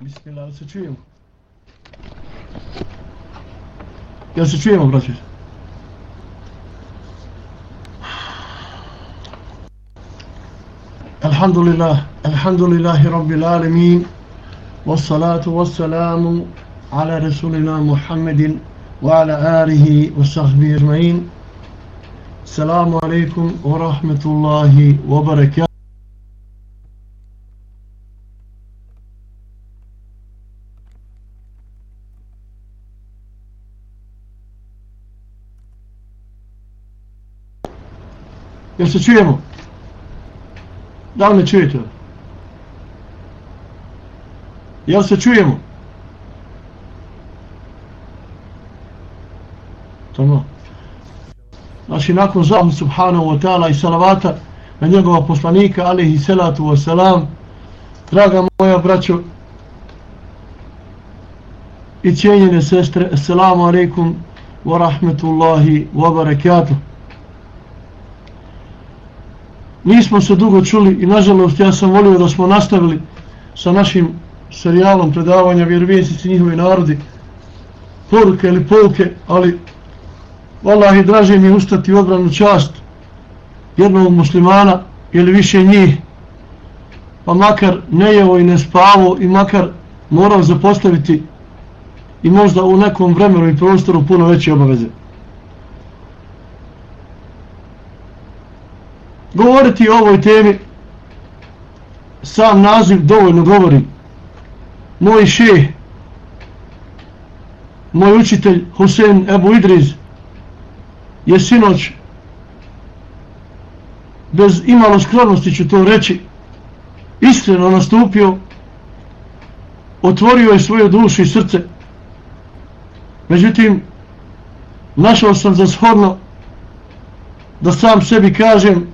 Bismillah, se čujemo? Jel se čujemo, braći? Alhamdulillah, alhamdulillahi rabbil alemin, wassalatu wassalamu ala rasulina Muhammedin wa ala alihi wa sahbihi ajma'in. Assalamu alaikum wa rahmetullahi wa barakatuh. Jel se čujemo? Da li me čujete? Jel se čujemo? Tamo. Znači, nakon zahmu subhanahu wa ta'ala i salavata na njegova poslanika, alihi salatu wa salam, draga moja braćo i cijenjene sestre, assalamu alaikum wa rahmetullahi wa barakatuh. Nismo se dugo čuli i nažalost ja sam volio da smo nastavili sa našim serijalom predavanja vjerovijesnici njihovi narodi poruke ili polke, ali vallahi draže mi ustati u odbranu čast jednog muslimana ili više njih pa makar ne jeo i ne spavo i makar morao zapostaviti i možda u nekom vremenu i prostoru puno veće obaveze. Govoriti o ovoj temi sam naziv dovoljno govori. Moj šeh moj učitelj Husein Ebu Idriz je sinoć bez imalo skromnosti ću to reći iskreno nastupio otvorio je svoju dušu i srce. Međutim našao sam za shodno da sam sebi kažem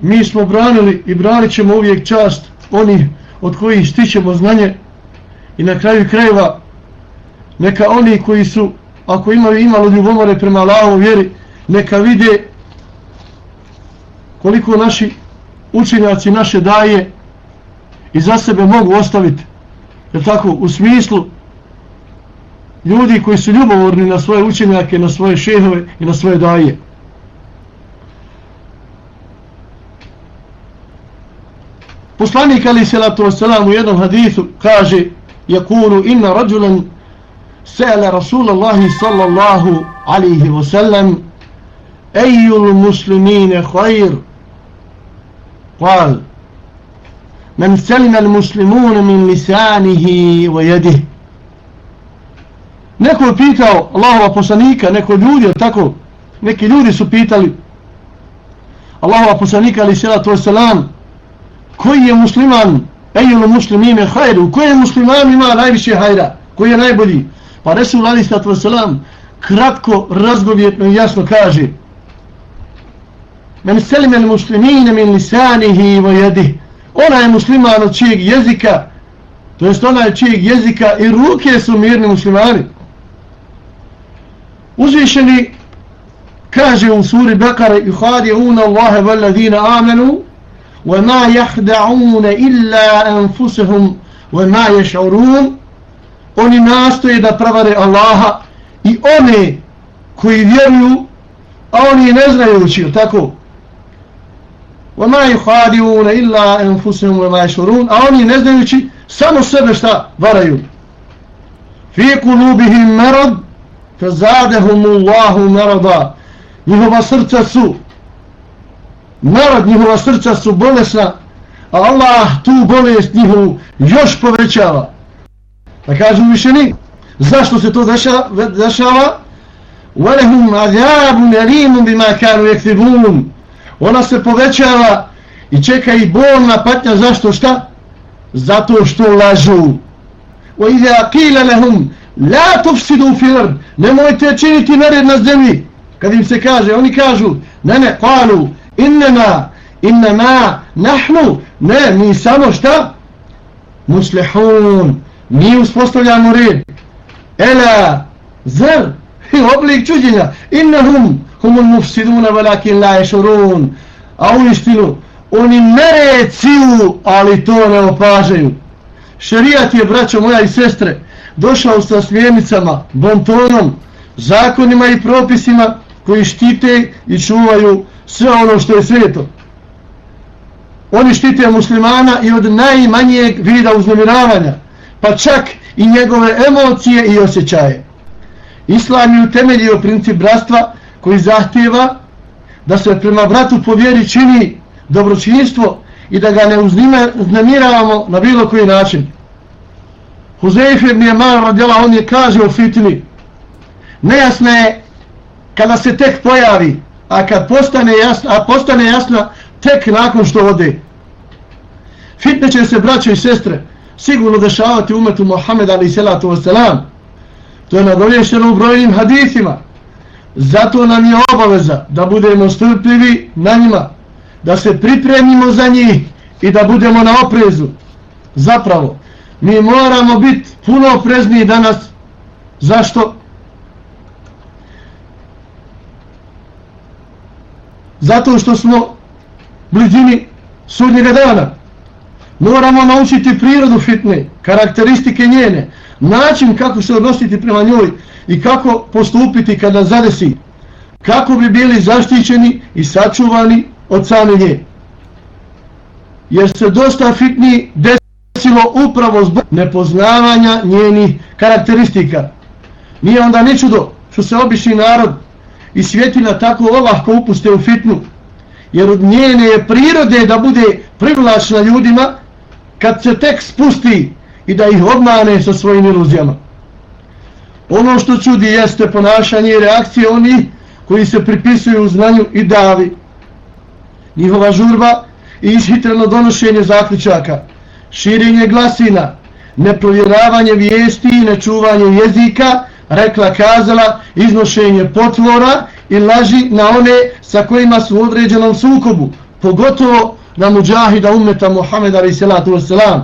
mi smo branili i branit ćemo uvijek čast oni od kojih stićemo znanje. I na kraju krajeva neka oni koji su ako imaju imalo ljubomore prema Allahom vjeri neka vide koliko naši učenjaci naše daje i za sebe mogu ostaviti. Jer tako? U smislu ljudi koji su ljubovorni na svoje učenjake na svoje šehove i na svoje daje. Poslanik ali salatu wasalam u jednom hadithu kaže yakulu inna rajulan sa'ala Rasulallahi sallallahu alaihi wasallam ayyul muslimine khair قال من سلم المسلمون من لسانه ويده neko je pitao Allahova poslanika neko ljudi tako neki ljudi su pitali Allahova poslanika ali salatu wasalam koji je musliman? Ejelu muslimine hajru. Koji je musliman ima najviše hajra? Koji je najbolji? Pa Resul Ali Sallatu Wasalam kratko, razgovjetno i jasno kaže men selim el muslimine min lisanihi i vojedi ona je musliman od čijeg jezika to jest ona je čijeg jezika i ruke su mirni muslimani. Uzvišeni kaže u suri Bekare i hadi una Allahe valadina amenu وما يخدعون إلا أنفسهم وما يشعرون oni nastoje da pravare Allaha i one koji vjeruju a oni ne znajući tako وما يخادعون إلا أنفسهم وما يشعرون a oni ne znajući samo sebe šta varaju في قلوبهم مرض فزادهم الله مرضا njihova srca su narod njihova srca su bolesna, a Allah tu bolest njihovu još povećava. Pa kažu mišljeni, zašto se to dešava? وَلَهُمْ عَذَابٌ يَلِيمٌ بِمَا كَانُوا يَكْتِبُونَ Ona se povećava i čeka i bolna patnja, zašto šta? Zato što lažu. وَإِذَا قِيلَ لَهُمْ لَا تُفْسِدُوا فِي الْأَرْضِ Nemojte činiti nered na zemlji. Kad im se kaže, oni kažu, ne ne, قَالُوا innama innama nahnu ne mi samo šta? Muslihun. Mi uspostavljamo red. Ela zr, i oblik čuđenja. Innahum humul mufsiduna velakin la ješurun. A u istinu oni mereciju, ali to ne opažaju. Šerijat je, braćo moja i sestre, došao sa smjernicama, bontonom, zakonima i propisima koji štite i čuvaju sve ono što je sveto. Oni štite muslimana i od najmanjeg vida uznemiravanja, pa čak i njegove emocije i osjećaje. Islam je utemeljio princip bratstva koji zahtjeva da se prema bratu po vjeri čini dobročinstvo i da ga ne uznemiravamo na bilo koji način. Huzeif ibn Jamal radjela on je kaže o fitni nejasno je kada se tek pojavi a kad postane jasna, a postane jasna tek nakon što ode. Fitne će se braćo i sestre sigurno dešavati umetu Muhammed ali salatu wasalam. To je nagovješeno u brojnim hadithima. Zato nam je obaveza da budemo strpljivi na njima, da se pripremimo za njih i da budemo na oprezu. Zapravo, mi moramo biti puno oprezniji danas. Zašto? Zato što smo blizini sudnjega dana. Moramo naučiti prirodu fitne, karakteristike njene, način kako se odnositi prema njoj i kako postupiti kada zadesi, kako bi bili zaštićeni i sačuvani od same nje. Jer se dosta fitni desilo upravo zbog nepoznavanja njenih karakteristika. Nije onda ni čudo što se obični narod i svjetina tako olahko upuste u fitnu, jer od njene je prirode da bude privlačna ljudima kad se tek spusti i da ih obmane sa svojim iluzijama. Ono što čudi jeste ponašanje i reakcije onih koji se pripisuju znanju i davi. Njihova žurba i ishitreno donošenje zaključaka, širenje glasina, neprovjeravanje vijesti i nečuvanje jezika, rekla kazala, iznošenje potvora i laži na one sa kojima su u određenom sukobu, pogotovo na muđahida umeta Muhammeda i salatu wasalam.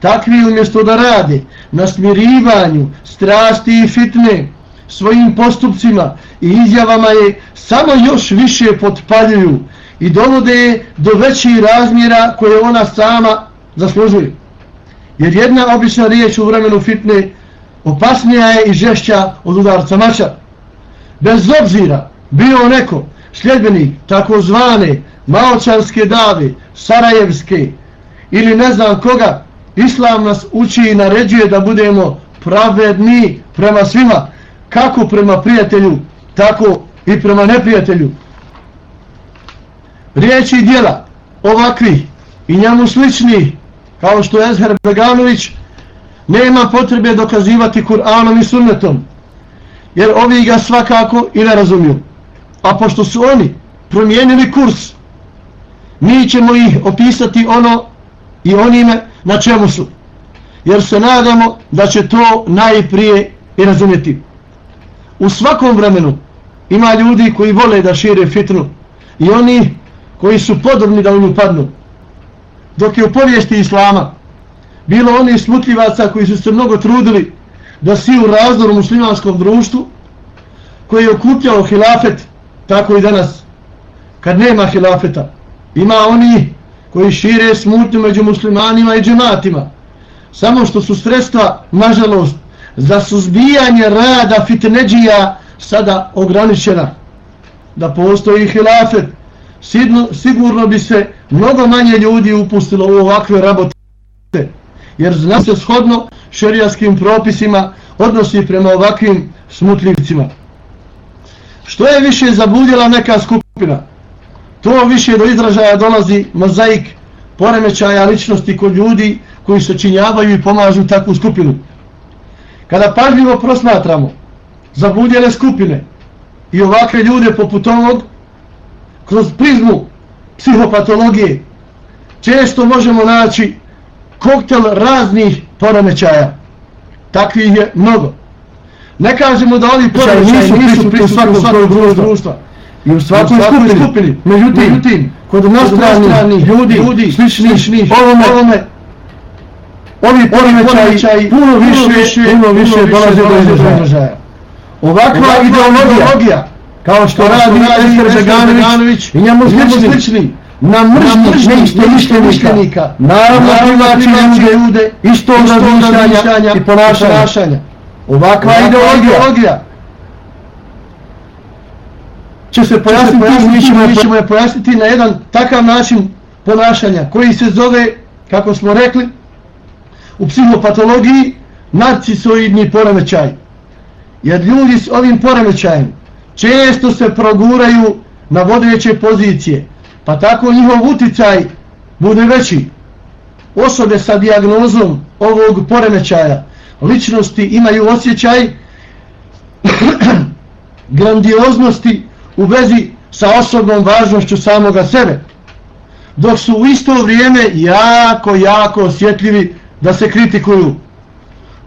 Takvi umjesto da rade na smirivanju, strasti i fitne svojim postupcima i izjavama je samo još više potpaljuju i dovode do većih razmjera koje ona sama zaslužuje. Jer jedna obična riječ u vremenu fitne opasnija je i žešća od udarca mača. Bez obzira bio neko sljedbenik takozvane maočanske dave, sarajevske ili ne znam koga, Islam nas uči i naređuje da budemo pravedni prema svima, kako prema prijatelju, tako i prema neprijatelju. Riječi i dijela ovakvih i njemu sličnih, kao što je Ezher Beganović, nema potrebe dokazivati Kur'anom i sunnetom, jer ovi ga svakako i ne razumiju. A pošto su oni promijenili kurs, mi ćemo ih opisati ono i onime na čemu su. Jer se nadamo da će to najprije i razumjeti. U svakom vremenu ima ljudi koji vole da šire fitnu i oni koji su podobni da u nju padnu. Dok je u povijesti Islama bilo oni smutljivaca koji su se mnogo trudili da si u razdoru muslimanskom društvu koji je okupljao hilafet tako i danas kad nema hilafeta. Ima oni koji šire smutnju među muslimanima i džematima samo što su sredstva nažalost za suzbijanje rada fitneđija sada ograničena. Da postoji hilafet sigurno, sigurno bi se mnogo manje ljudi upustilo u ovakve rabote jer zna se shodno šerijaskim propisima odnosi prema ovakvim smutljivcima. Što je više zabudjela neka skupina, to više do izražaja dolazi mozaik poremećaja ličnosti kod ljudi koji se činjavaju i pomažu takvu skupinu. Kada pažljivo prosmatramo zabudjele skupine i ovakve ljude poput ovog, kroz prizmu psihopatologije, često možemo naći koktel raznih poremećaja. Takvih je mnogo. Ne kažemo da ovi poremećaji nisu pri svakom svakog društva. I u svakoj skupini. skupini. Međutim, Međutim, kod nastranih ljudi, ljudi slični ovome, ovome, ovi poremećaji puno više, puno više dolaze do izražaja. Ovakva ideologija, kao što radi Ester Beganović i njemu slični, na mržnji neistomišljenika, naravno privlači ljude istog razmišljanja i ponašanja. Ovakva ideologija. će se pojasniti, mi ćemo, mi ćemo je pojasniti na jedan takav način ponašanja koji se zove, kako smo rekli, u psihopatologiji narcisoidni poremećaj. Jer ljudi s ovim poremećajem često se proguraju na vodeće pozicije, pa tako njihov uticaj bude veći. Osobe sa diagnozom ovog poremećaja ličnosti imaju osjećaj grandioznosti u vezi sa osobnom važnošću samoga sebe, dok su u isto vrijeme jako, jako osjetljivi da se kritikuju.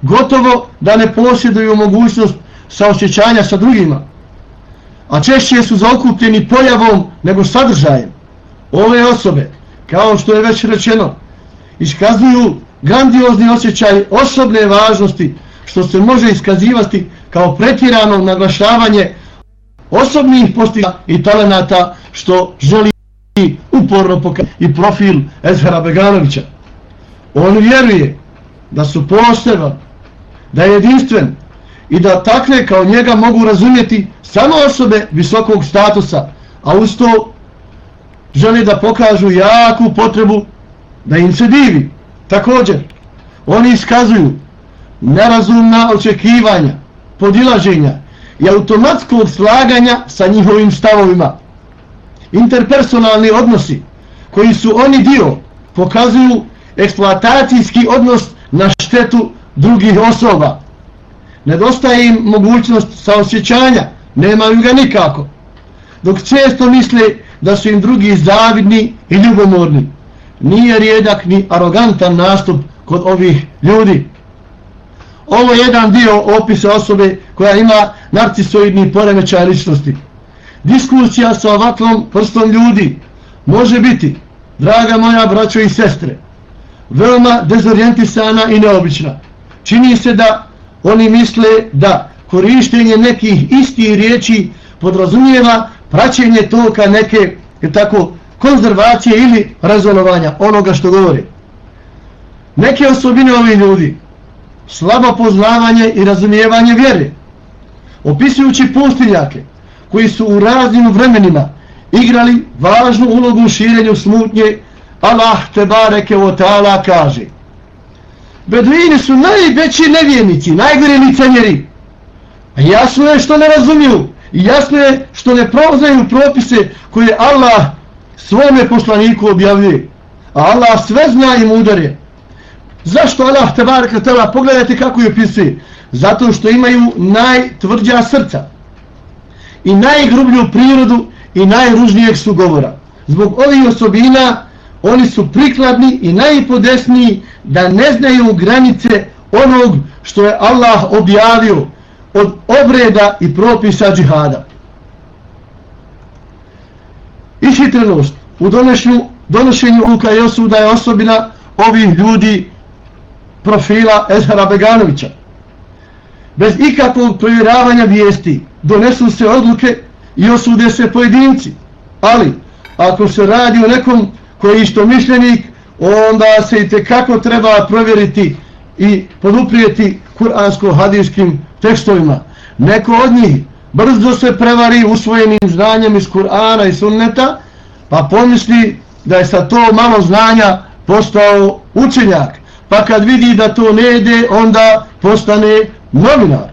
Gotovo da ne posjeduju mogućnost saosjećanja sa drugima, a češće su zaokupljeni pojavom nego sadržajem. Ove osobe, kao što je već rečeno, iskazuju grandiozni osjećaj osobne važnosti, što se može iskazivati kao pretjerano naglašavanje osobnih postiga i talenata što želi uporno pokazati i profil Ezhera Beganovića. On vjeruje da su poseban, da je jedinstven i da takve kao njega mogu razumjeti samo osobe visokog statusa, a uz to želi da pokažu jaku potrebu da im se divi. Također, oni iskazuju nerazumna očekivanja, podilaženja i automatskog slaganja sa njihovim stavovima. Interpersonalni odnosi koji su oni dio pokazuju eksploatacijski odnos na štetu drugih osoba. Nedostaje im mogućnost saosjećanja, nemaju ga nikako. Dok često misle da su im drugi zavidni i ljubomorni. Nije rijedak ni arogantan nastup kod ovih ljudi. Ovo je jedan dio opisa osobe koja ima narcisoidni poremećaj ličnosti. Diskusija sa ovakvom prstom ljudi može biti, draga moja braćo i sestre, veoma dezorijentisana i neobična. Čini se da oni misle da korištenje nekih istih riječi podrazumijeva praćenje toka neke tako, konzervacije ili razolovanja onoga što govori. Neke osobine ovih ljudi slabo poznavanje i razumijevanje vjere. Opisujući pustinjake koji su u raznim vremenima igrali važnu ulogu u širenju smutnje, Allah te bareke o ta'ala kaže Beduini su najveći nevjernici, najgore licenjeri. A jasno je što ne razumiju i jasno je što ne provozaju propise koje Allah svome poslaniku objavljuje. A Allah sve zna i mudar je. Zašto Allah te baraka tela? Pogledajte kako je pisuje. Zato što imaju najtvrđa srca i najgrublju prirodu i najružnijeg su govora. Zbog ovih osobina oni su prikladni i najpodesniji da ne znaju granice onog što je Allah objavio od obreda i propisa džihada. Ishitrenost u donošenju uka i osuda je osobina ovih ljudi profila Ezhara Beganovića. Bez ikakvog provjeravanja vijesti donesu se odluke i osude se pojedinci. Ali, ako se radi o nekom koji je isto mišljenik, onda se i kako treba provjeriti i poduprijeti kuransko-hadijskim tekstovima. Neko od njih brzo se prevari usvojenim znanjem iz Kur'ana i sunneta, pa pomisli da je sa to malo znanja postao učenjak pa kad vidi da to ne ide, onda postane novinar.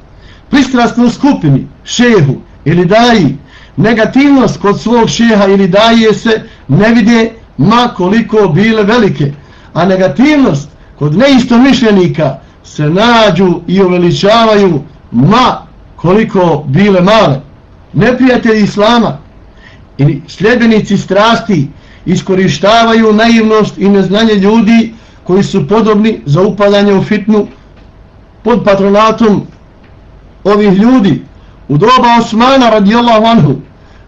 Pristrastno skupini, šehu ili daji, negativnost kod svog šeha ili daje se ne vide ma koliko bile velike, a negativnost kod neistomišljenika se nađu i uveličavaju ma koliko bile male. Neprijatelji islama i sljedbenici strasti iskorištavaju naivnost i neznanje ljudi koji su podobni za upadanje u fitnu pod patronatom ovih ljudi. U doba Osmana radijallahu anhu,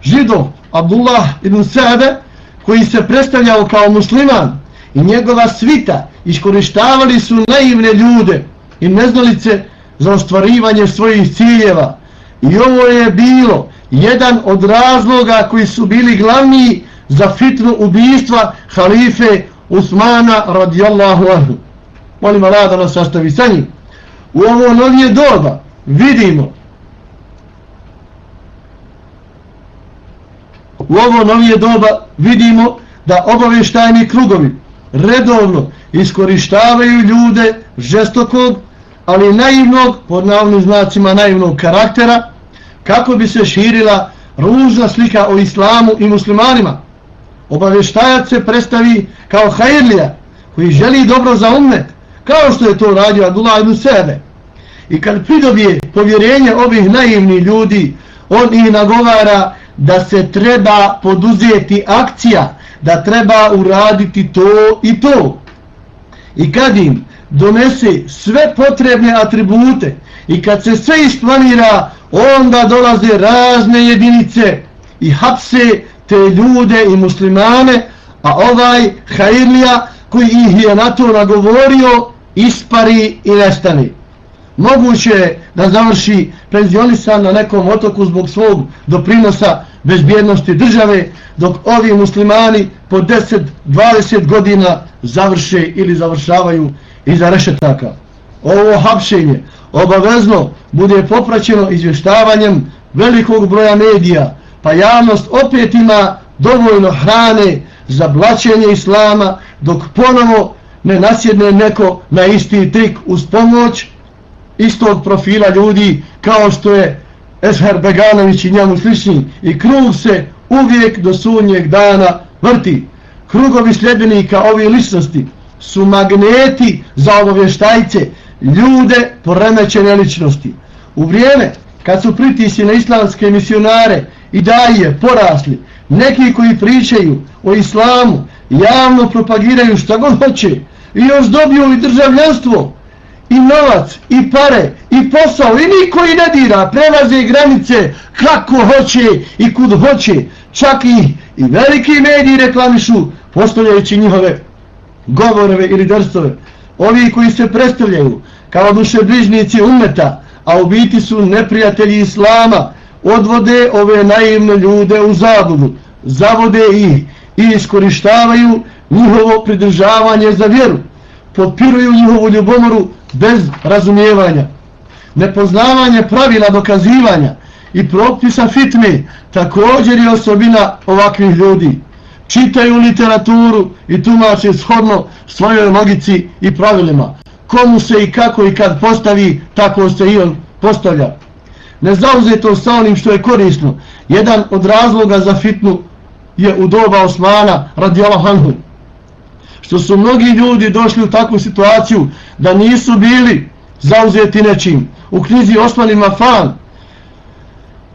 židov Abdullah ibn Sade, koji se predstavljao kao musliman i njegova svita iskorištavali su naivne ljude i neznalice za ostvarivanje svojih ciljeva. I ovo je bilo jedan od razloga koji su bili glavni za fitnu ubijstva halife Usmana radijallahu anhu. Molim Allah da nas sastavi sa njim. U ovo novije doba vidimo u ovo novije doba vidimo da obavještajni krugovi redovno iskorištavaju ljude žestokog, ali naivnog, pod naivnim znacima naivnog karaktera, kako bi se širila ružna slika o islamu i muslimanima. Obavještajac se predstavi kao hajirlija, koji želi dobro za umet, kao što je to radio Abdullah ibn Sebe. I kad pridobije povjerenje ovih naivnih ljudi, on ih nagovara da se treba poduzeti akcija, da treba uraditi to i to. I kad im donese sve potrebne atribute i kad se sve isplanira, onda dolaze razne jedinice i hapse te ljude i muslimane, a ovaj hajirlija koji ih je na to nagovorio, ispari i nestani. Moguće je da završi penzionisan na nekom otoku zbog svog doprinosa bezbjednosti države, dok ovi muslimani po 10-20 godina završe ili završavaju iza rešetaka. Ovo hapšenje obavezno bude popraćeno izvještavanjem velikog broja medija, pa javnost opet ima dovoljno hrane za blaćenje islama, dok ponovo ne nasjedne neko na isti trik uz pomoć istog profila ljudi kao što je Esher Beganović i njemu slični i krug se uvijek do sunnjeg dana vrti. Krugovi sljedbenika ove ličnosti su magneti za obavještajce, ljude poremećene ličnosti. U vrijeme kad su pritisli na islamske misionare i daje porasli, neki koji pričaju o islamu, javno propagiraju šta god hoće i još dobiju i državljanstvo, i novac, i pare, i posao, i niko i ne dira, prelaze granice kako hoće i kud hoće, čak i, i veliki mediji reklamišu, postavljajući njihove govorove ili drstove. Ovi koji se predstavljaju kao duše bližnici umeta, a u biti su neprijatelji islama, odvode ove naivne ljude u zabudu, zavode ih i iskorištavaju njihovo pridržavanje za vjeru, potpiruju njihovu ljubomoru bez razumijevanja. Nepoznavanje pravila dokazivanja i propisa fitme također je osobina ovakvih ljudi. Čitaju literaturu i tumače shodno svojoj logici i pravilima. Komu se i kako i kad postavi, tako se i on postavlja. Nezauzeto sa onim što je korisno. Jedan od razloga za fitnu je u doba Osmana radi Allahanhu što su mnogi ljudi došli u takvu situaciju da nisu bili zauzeti nečim. U knjizi Osman Mafan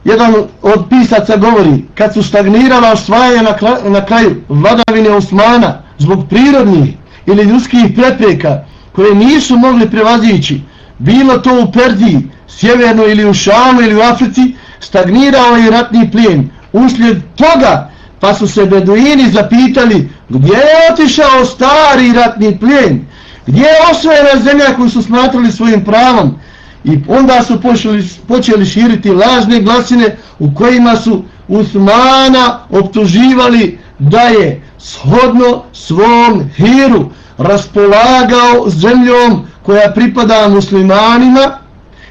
jedan od pisaca govori kad su stagnirala osvajanja na, na kraju vladavine Osmana zbog prirodnih ili ljudskih prepreka koje nisu mogli prevazići bilo to u Perdiji, sjeverno ili u Šamu ili u Africi, stagnirao je ratni plijen. Uslijed toga pa su se beduini zapitali gdje je otišao stari ratni plijen, gdje je osvojena zemlja koju su smatrali svojim pravom i onda su počeli, počeli širiti lažne glasine u kojima su Usmana optuživali da je shodno svom hiru raspolagao zemljom koja pripada muslimanima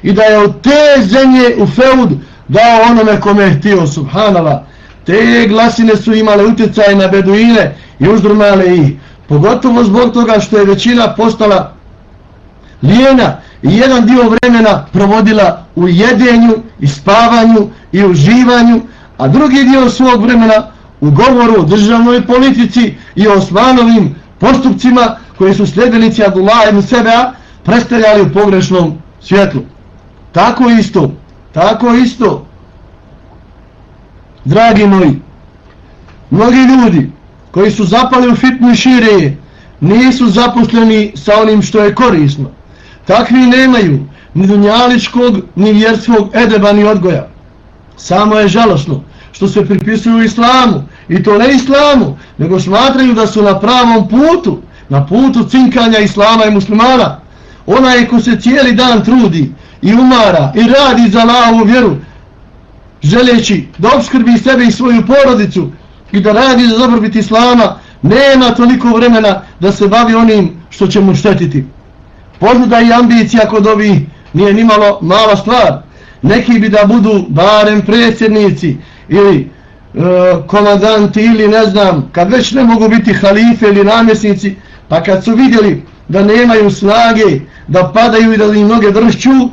i da je od te zemlje u feud dao onome kome je htio subhanala. Te glasine su imale utjecaj na beduine i uzdrmale ih. Pogotovo zbog toga što je većina postala lijena i jedan dio vremena provodila u jedenju i spavanju i uživanju, a drugi dio svog vremena u govoru o državnoj politici i o osmanovim postupcima koji su sljedenici Abdullah ibn Sebea predstavljali u pogrešnom svjetlu. Tako isto, tako isto, dragi moji, mnogi ljudi koji su zapali u fitnu i šireje, nisu zaposleni sa onim što je korisno. Takvi nemaju ni dunjaličkog, ni vjerskog edeba, ni odgoja. Samo je žalosno što se pripisuju islamu, i to ne islamu, nego smatraju da su na pravom putu, na putu cinkanja islama i muslimana. Onaj ko se cijeli dan trudi i umara i radi za lavu vjeru, želeći da obskrbi sebe i svoju porodicu, i da radi za dobrobit Islama, nema toliko vremena da se bavi onim što će mu štetiti. Požuda i ambicija kod ovih nije nimalo mala stvar. Neki bi da budu barem predsjednici ili e, komandanti ili ne znam, kad već ne mogu biti halife ili namjesnici, pa kad su vidjeli da nemaju snage, da padaju i da im noge dršću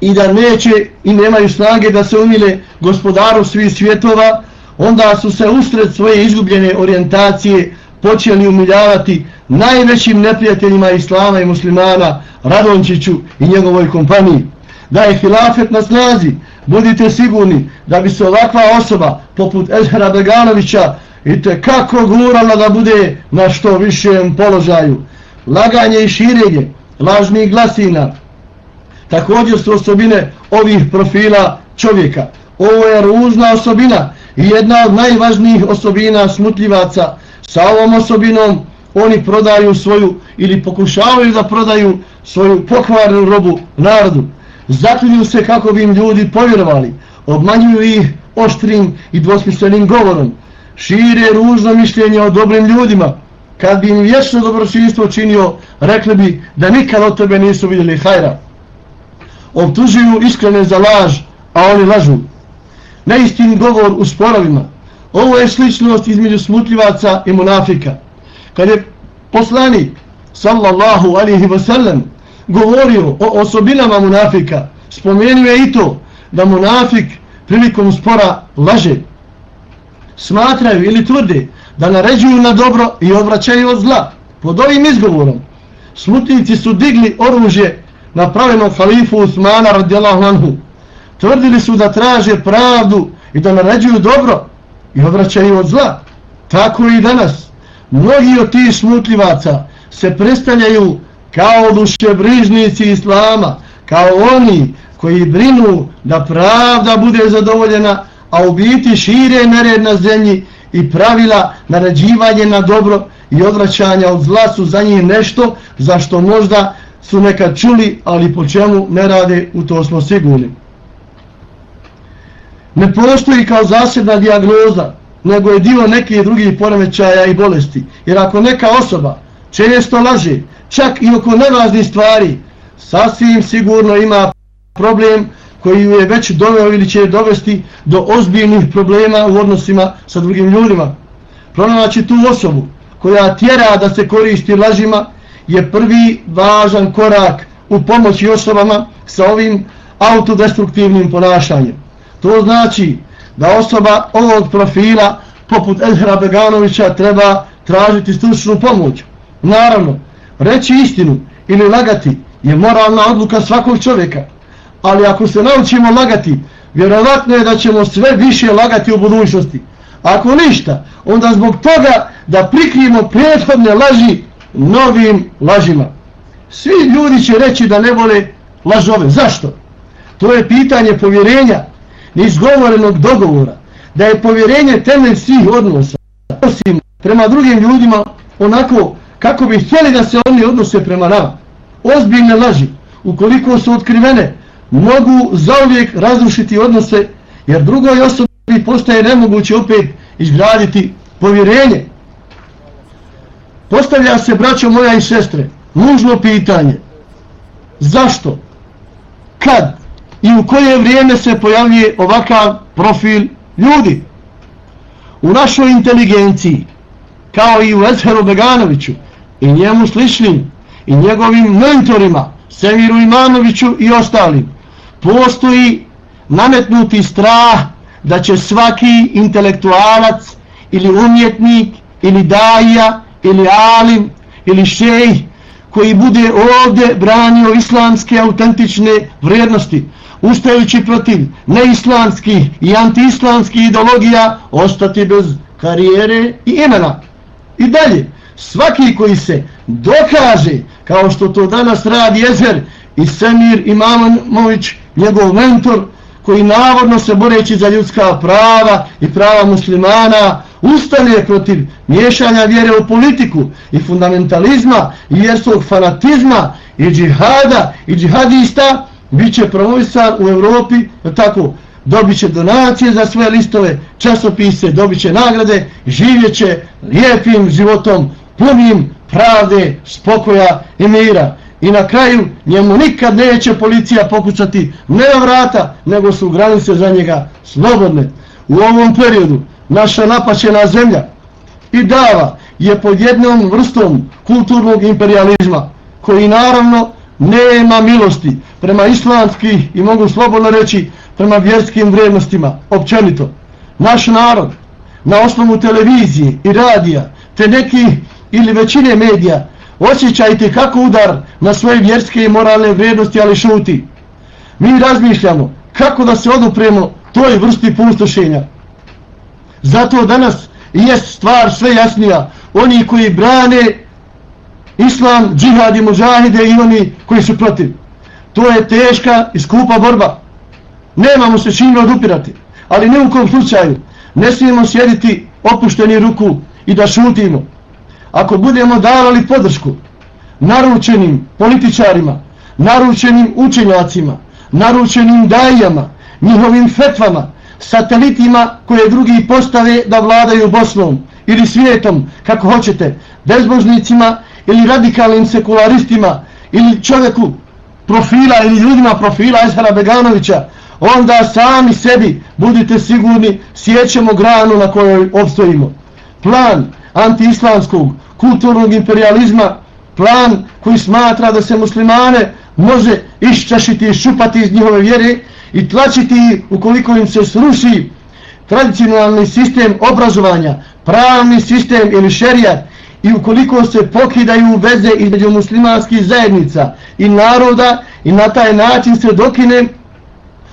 i da neće i nemaju snage da se umile gospodaru svih svjetova, onda su se usred svoje izgubljene orijentacije počeli umiljavati najvećim neprijateljima islama i muslimana Radončiću i njegovoj kompaniji. Da je hilafet na snazi, budite sigurni da bi se ovakva osoba poput Ezhera Beganovića i te kako gurala da bude na što višem položaju. Laganje i širenje lažnih glasina također su osobine ovih profila čovjeka. Ovo je ružna osobina i jedna od najvažnijih osobina smutljivaca. Sa ovom osobinom oni prodaju svoju ili pokušavaju da prodaju svoju pokvarnu robu narodu. Zaklinju se kako bi im ljudi povjerovali. Obmanjuju ih oštrim i dvosmislenim govorom. Šire ružno mišljenje o dobrim ljudima. Kad bi im vječno dobročinstvo činio, rekli bi da nikad od tebe nisu vidjeli hajra. Obtužuju iskrene za laž, a oni lažu neistin govor u sporovima. Ovo je sličnost između smutljivaca i munafika. Kad je poslanik, sallallahu alihi wasallam, govorio o osobinama munafika, spomenuo je i to da munafik prilikom spora laže. Smatraju ili tvrde da naređuju na dobro i odvraćaju od zla. Pod ovim izgovorom smutnici su digli oružje na pravenom halifu Usmana radijallahu anhu tvrdili su da traže pravdu i da naređuju dobro i odvraćaju od zla. Tako i danas. Mnogi od tih smutljivaca se predstavljaju kao dušebrižnici Islama, kao oni koji brinu da pravda bude zadovoljena, a u biti šire nered na zemlji i pravila naređivanje na dobro i odvraćanja od zla su za njih nešto za što možda su nekad čuli, ali po čemu ne rade, u to smo sigurni. Ne postoji kao zasebna diagnoza, nego je dio neke drugih poremećaja i bolesti. Jer ako neka osoba često laže, čak i oko nevažnih stvari, sasvim sigurno ima problem koji ju je već doveo ili će dovesti do ozbiljnih problema u odnosima sa drugim ljudima. Pronaći tu osobu koja tjera da se koristi lažima je prvi važan korak u pomoći osobama sa ovim autodestruktivnim ponašanjem. To znači da osoba ovog profila poput Ezra Beganovića treba tražiti stručnu pomoć. Naravno, reći istinu ili lagati je moralna odluka svakog čovjeka. Ali ako se naučimo lagati, vjerovatno je da ćemo sve više lagati u budućnosti. Ako ništa, onda zbog toga da prikrijemo prethodne laži novim lažima. Svi ljudi će reći da ne vole lažove. Zašto? To je pitanje povjerenja neizgovorenog dogovora, da je povjerenje temelj svih odnosa, osim prema drugim ljudima onako kako bi htjeli da se oni odnose prema nama. Ozbiljne laži, ukoliko su otkrivene, mogu zauvijek razrušiti odnose, jer drugoj osobi postaje nemoguće opet izgraditi povjerenje. Postavlja se, braćo moja i sestre, nužno pitanje. Zašto? Kad? I u koje vrijeme se pojavljuje ovakav profil ljudi. U našoj inteligenciji, kao i u Ezheru Beganoviću i njemu sličnim i njegovim mentorima, Semiru Imanoviću i ostalim, postoji nametnuti strah da će svaki intelektualac ili umjetnik ili daja ili alim ili šejh koji bude ovdje branio islamske autentične vrijednosti, ustajući protiv neislamskih i antiislamskih ideologija, ostati bez karijere i imena. I dalje, svaki koji se dokaže, kao što to danas radi Ezer i Semir Imamović, njegov mentor, koji navodno se boreći za ljudska prava i prava muslimana, ustane protiv miješanja vjere u politiku i fundamentalizma i vjerskog fanatizma i džihada i džihadista, Biće promovisan u Europi, tako, dobit će donacije za sve listove, časopise, dobit će nagrade, živjet će lijepim životom, punim pravde, spokoja i mira. I na kraju njemu nikad neće policija pokucati ne na vrata, nego su granice za njega slobodne. U ovom periodu naša napaćena zemlja i dava je pod jednom vrstom kulturnog imperializma, koji naravno nema milosti prema islamski i mogu slobodno reći prema vjerskim vrijednostima, općenito. Naš narod na osnovu televizije i radija te neki ili većine medija osjećajte kako udar na svoje vjerske i moralne vrijednosti, ali šuti. Mi razmišljamo kako da se odupremo toj vrsti pustošenja. Zato danas je stvar sve jasnija. Oni koji brane islam, džihad i mužahide i oni koji su protiv. To je teška i skupa borba. Nemamo se čime odupirati. Ali ne u kom slučaju. Ne smijemo sjediti opušteni ruku i da šutimo. Ako budemo davali podršku naručenim političarima, naručenim učenjacima, naručenim dajama, njihovim fetvama, satelitima koje drugi postave da vladaju Bosnom ili svijetom, kako hoćete, bezbožnicima ili radikalnim sekularistima ili čovjeku profila ili ljudima profila Ezhara Beganovića, onda sami sebi budite sigurni sjećemo granu na kojoj obstojimo. Plan antiislamskog kulturnog imperializma, plan koji smatra da se muslimane može iščašiti i šupati iz njihove vjere i tlačiti ukoliko im se sruši tradicionalni sistem obrazovanja, pravni sistem ili šerijat i ukoliko se pokidaju veze između muslimanskih zajednica i naroda i na taj način se dokine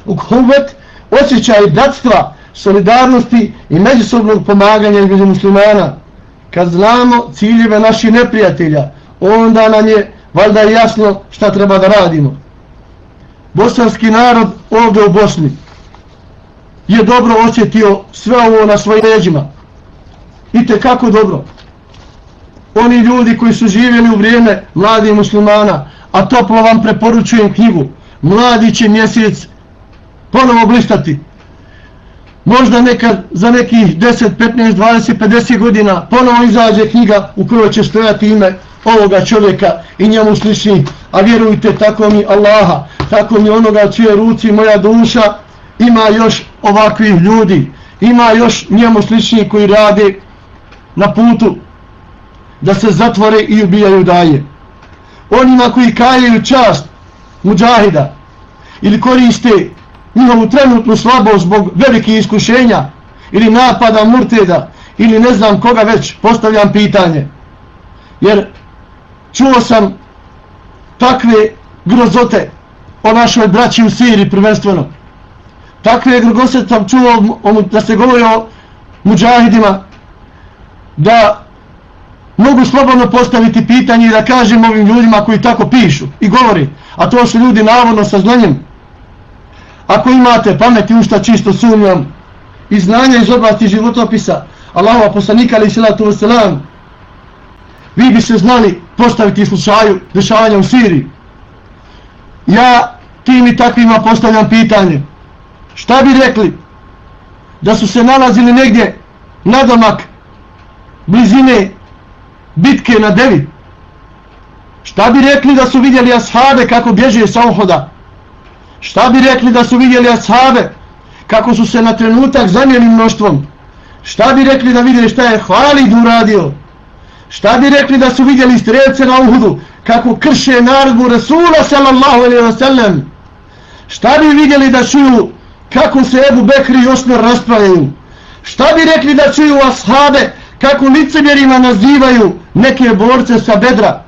u konvet osjećaj bratstva, solidarnosti i međusobnog pomaganja između muslimana. Kad znamo ciljeve naših neprijatelja, onda nam je valjda jasno šta treba da radimo. Bosanski narod ovdje u Bosni je dobro osjetio sve ovo na svojim leđima. I te kako dobro. Oni ljudi koji su živjeli u vrijeme mladih muslimana, a toplo vam preporučujem knjigu, mladi će mjesec ponovo blistati. Možda nekad za nekih 10, 15, 20, 50 godina ponovo izađe knjiga u kojoj će stojati ime ovoga čovjeka i njemu slični, a vjerujte tako mi Allaha, tako mi onoga čije ruci moja duša, ima još ovakvih ljudi, ima još njemu slični koji rade na putu da se zatvore i ubijaju daje. Onima koji kajaju čast muđahida ili koriste njihovu trenutnu slabost zbog velike iskušenja ili napada murteda ili ne znam koga već postavljam pitanje. Jer čuo sam takve grozote o našoj braći u Siriji prvenstveno. Takve grozote sam čuo da se govori o muđahidima da mogu slobodno postaviti pitanje i da kažem ovim ljudima koji tako pišu i govori, a to su ljudi navodno sa znanjem. Ako imate pameti ušta čisto sumnjom i znanja iz oblasti životopisa Allahova poslanika ali salatu wasalam, vi bi se znali postaviti slučaju dešavanja u Siriji. Ja tim i takvima postavljam pitanje. Šta bi rekli da su se nalazili negdje nadomak blizine bitke na devi? Šta bi rekli da su vidjeli ashabe kako bježe sa ohoda? Šta bi rekli da su vidjeli ashabe kako su se na trenutak zamijeli mnoštvom? Šta bi rekli da vidjeli šta je Halid uradio? Šta bi rekli da su vidjeli strelce na Uhudu kako krše naredbu Rasula sallallahu alaihi wa sallam? Šta bi vidjeli da čuju kako se Ebu Bekri i Osmer raspravljaju? Šta bi rekli da čuju ashabe kako licemjerima nazivaju neke borce sa bedra?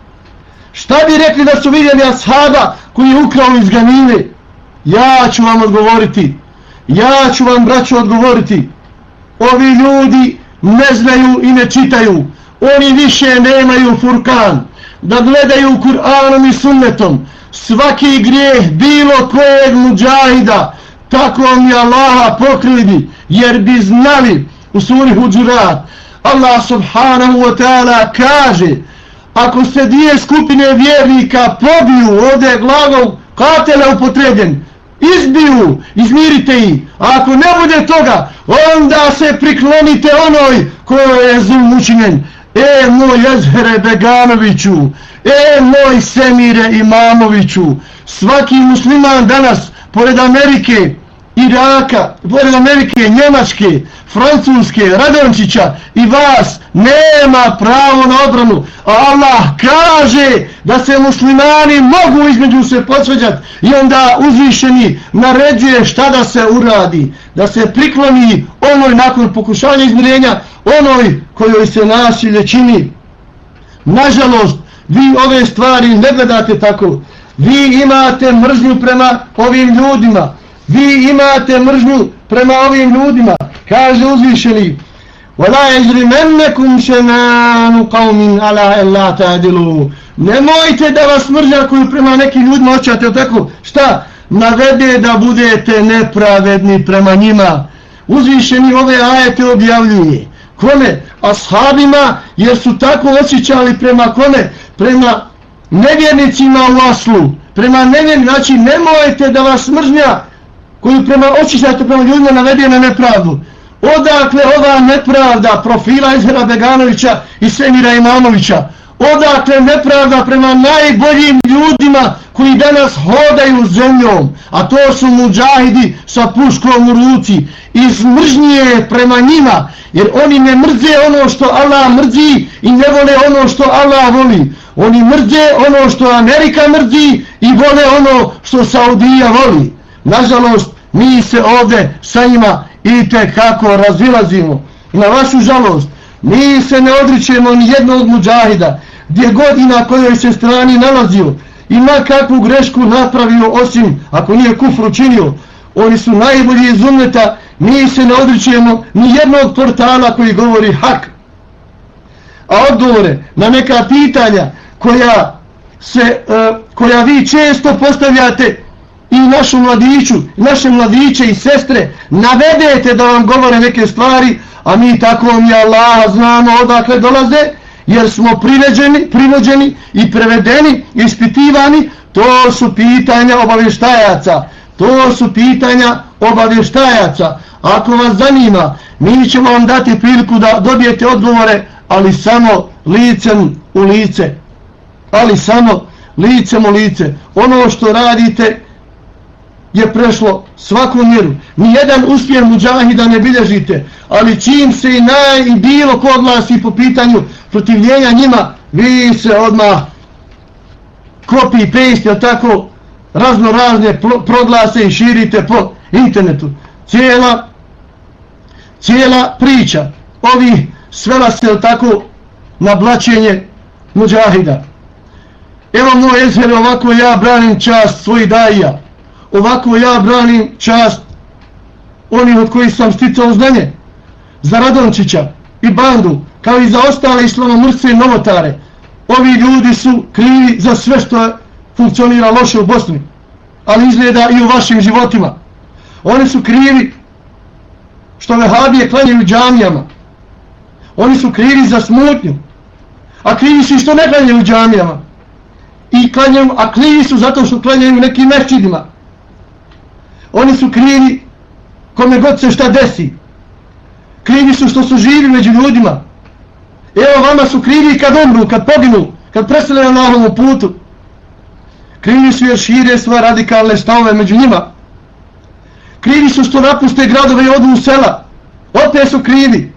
Šta bi rekli da su vidjeli ashaba koji je ukrao iz ganine? Ja ću vam odgovoriti. Ja ću vam braću odgovoriti. Ovi ljudi ne znaju i ne čitaju oni više nemaju furkan da gledaju Kur'anom i sunnetom svaki grijeh bilo kojeg muđahida tako mi Allaha pokridi, jer bi znali u suri Huđurat Allah subhanahu wa ta'ala kaže ako se dvije skupine vjernika pobiju ovdje je glagol katela upotrebljen izbiju, izmirite ih. A ako ne bude toga, onda se priklonite onoj kojoj je zum učinjen. E, moj Jezhere Beganoviću, e, moj Semire Imamoviću, svaki musliman danas, pored Amerike, Iraka, pored Amerike, Njemačke, Francuske, Radončića i vas nema pravo na obranu. A Allah kaže da se muslimani mogu između se posveđati i onda uzvišeni naređuje šta da se uradi. Da se prikloni onoj nakon pokušanja izmirenja, onoj kojoj se nasilje čini. Nažalost, vi ove stvari ne gledate tako. Vi imate mržnju prema ovim ljudima Vi imate mržnju prema ovim ljudima. Kaže uzvišeni. وَلَا يَجْرِمَنَّكُمْ شَنَانُ قَوْمٍ عَلَىٰ أَلَّا تَعْدِلُوا Nemojte da vas mržnja koju prema nekim ljudima očate tako. Šta? Navede da budete nepravedni prema njima. Uzvišeni ove ajete objavljuje. Kome? Ashabima jer su tako osjećali prema kome? Prema nevjernicima u aslu. Prema nevjernicima. Znači nemojte da vas mržnja koju prema očišćate prema ljudima navede na nepravdu. Odakle ova nepravda profila Izhera Beganovića i Semira Imamovića? Odakle nepravda prema najboljim ljudima koji danas hodaju zemljom? A to su muđahidi sa puškom u ruci. Iz mržnje prema njima. Jer oni ne mrze ono što Allah mrzi i ne vole ono što Allah voli. Oni mrze ono što Amerika mrzi i vole ono što Saudija voli. Nažalost, mi se ovde sa njima i kako razilazimo. I na vašu žalost, mi se ne odričemo ni jednog muđahida, gdje godina kojoj se strani nalazio, ima kakvu grešku napravio, osim ako nije kufru činio. Oni su najbolji iz umeta, mi se ne odričemo ni jednog portala koji govori hak. A odgovore na neka pitanja koja, se, uh, koja vi često postavljate, vi našu mladiću, naše mladiće i sestre navedete da vam govore neke stvari, a mi tako mi Allah znamo odakle dolaze, jer smo priveđeni, privođeni i prevedeni, ispitivani, to su pitanja obavještajaca. To su pitanja obavještajaca. Ako vas zanima, mi ćemo vam dati priliku da dobijete odgovore, ali samo licem u lice. Ali samo licem u lice. Ono što radite, je prešlo svaku mjeru. Nijedan uspjeh muđahida ne bilježite, ali čim se i naj i bilo kod nas i po pitanju protivljenja njima, vi se odmah copy i paste, tako, razno razne proglase i širite po internetu. Cijela, cijela priča ovi svela se tako na blačenje muđahida. Evo moj ezher, ovako ja branim čast svojih daija ovako ja branim čast onih od kojih sam sticao znanje. Za Radončića i bandu kao i za ostale islamomrce i novotare ovi ljudi su krivi za sve što funkcionira loše u Bosni ali izgleda i u vašim životima. Oni su krivi što vehabije klanjaju džamijama. Oni su krivi za smutnju a krivi su što ne klanjaju džamijama. I klanjaju, a krivi su zato što klanjaju nekim mešćidima Oni su krivi kome god se šta desi. Krivi su što su živi među ljudima. Evo vama su krivi kad umru, kad poginu, kad presele na ovom putu. Krivi su jer šire svoje radikalne stavove među njima. Krivi su što napuste gradove i odu u sela. Opet su krivi.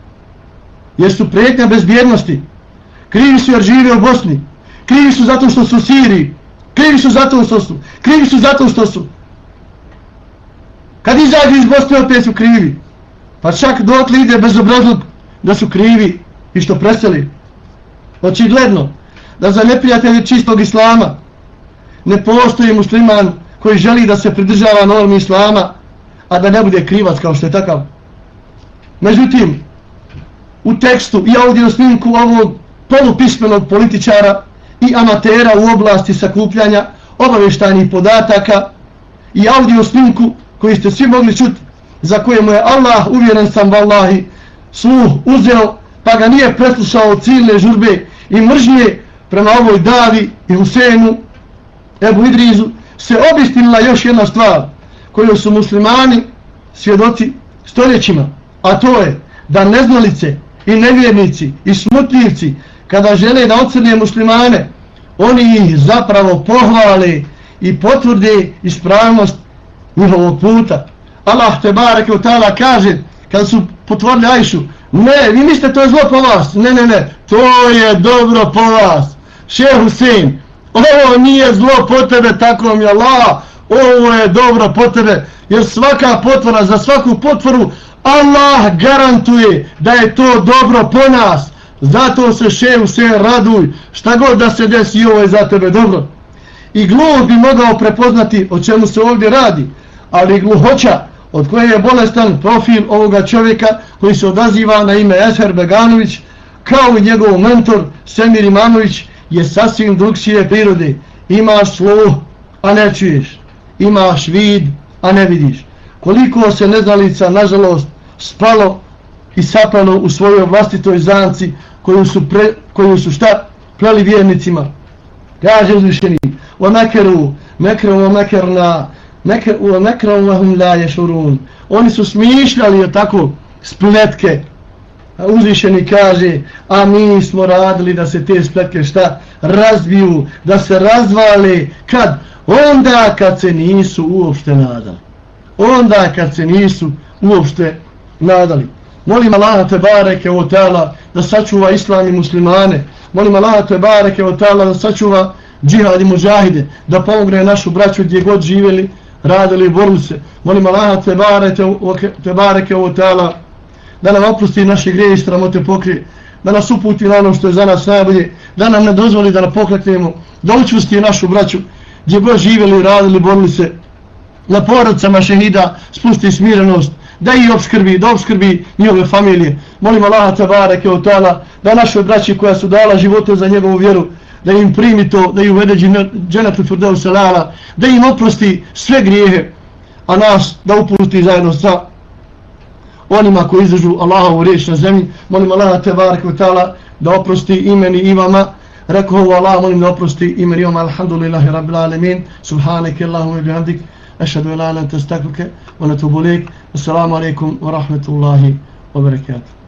Jer su prijetnja bezbjednosti. Krivi su jer žive u Bosni. Krivi su zato što su u Siriji. Krivi su zato što su. Krivi su zato što su. Kad izađu iz Bosne, opet su krivi. Pa čak dok li ide bez obrazlog da su krivi i što preseli. Očigledno da za neprijatelje čistog islama ne postoji musliman koji želi da se pridržava normi islama, a da ne bude krivac kao što je takav. Međutim, u tekstu i audio snimku ovog polupismenog političara i amatera u oblasti sakupljanja obavještajnih podataka i audio snimku koji ste svi mogli čuti, za koje mu je Allah, uvjeren sam vallahi, sluh uzeo, pa ga nije preslušao ciljne žurbe i mržnje prema ovoj Davi i Husenu, Ebu Idrizu, se obistinila još jedna stvar. koju su muslimani svjedoci stoljećima, a to je da neznalice i nevjernici i smutljivci kada žele da ocrne muslimane, oni ih zapravo pohvale i potvrde ispravnost njihovog puta. Allah te bareke u tala kaže, kada su potvorili Ajšu, ne, vi mislite to je zlo po vas, ne, ne, ne, to je dobro po vas. Šeh Husein, ovo nije zlo po tebe, tako mi Allah, ovo je dobro po tebe, jer svaka potvora, za svaku potvoru, Allah garantuje da je to dobro po nas. Zato se šehu Husein raduj, šta god da se desi, ovo je za tebe dobro. I glup bi mogao prepoznati o čemu se ovdje radi, ali gluhoća od koje je bolestan profil ovoga čovjeka koji se odaziva na ime Esher Beganović, kao i njegov mentor Semir Imanović, je sasvim drugšije prirode. Imaš sluh, a ne čuješ. Imaš vid, a ne vidiš. Koliko se neznalica, nažalost, spalo i sapalo u svojoj vlastitoj zanci koju su, pre, koju su šta pleli vjernicima. Kaže uzvišeni, o mekeru, mekeru, o mekerna, mekeru, o lahum la yashurun. Oni su smišljali o tako spletke. A uzvišeni kaže, a mi smo radili da se te spletke šta razbiju, da se razvale, kad? Onda kad se nisu uopšte nadali. Onda kad se nisu uopšte nadali. Molim Allah te bareke o tela da sačuva islam i muslimane. Molim Allah te bareke o tela da sačuva džihad i mužahide. Da pomogne našu braću gdje god živjeli, radili i borili se. Molim Allah te bareke, te bareke o da nam oprosti naše greje i stramote pokrije. Da nas uputi na ono što je za nas najbolje. Da nam ne dozvoli da napokretnemo. Da učusti našu braću gdje god živjeli, radili, borili se. Na porodcama šehida spusti smirenost da ih obskrbi, da obskrbi njihove familije. Molim Allah tabareke o tala da našoj braći koja su dala živote za njegovu vjeru, da im primi to, da im uvede dženetu firdevu salala, da im oprosti sve grijehe, a nas da uputi zajedno sa onima koji izražu Allahovu riječ na zemlji. Molim Allah, tebara kvitala, da oprosti imeni i vama. Rekao ovo Allah, molim da oprosti imeni i vama. Alhamdulillahi, rabbil alemin, subhanike, Allahum i bihamdik, ašadu wa testakluke, vanatubulik, assalamu alaikum, wa rahmatullahi wa barakatuh.